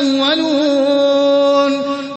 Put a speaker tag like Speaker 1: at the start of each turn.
Speaker 1: الأولون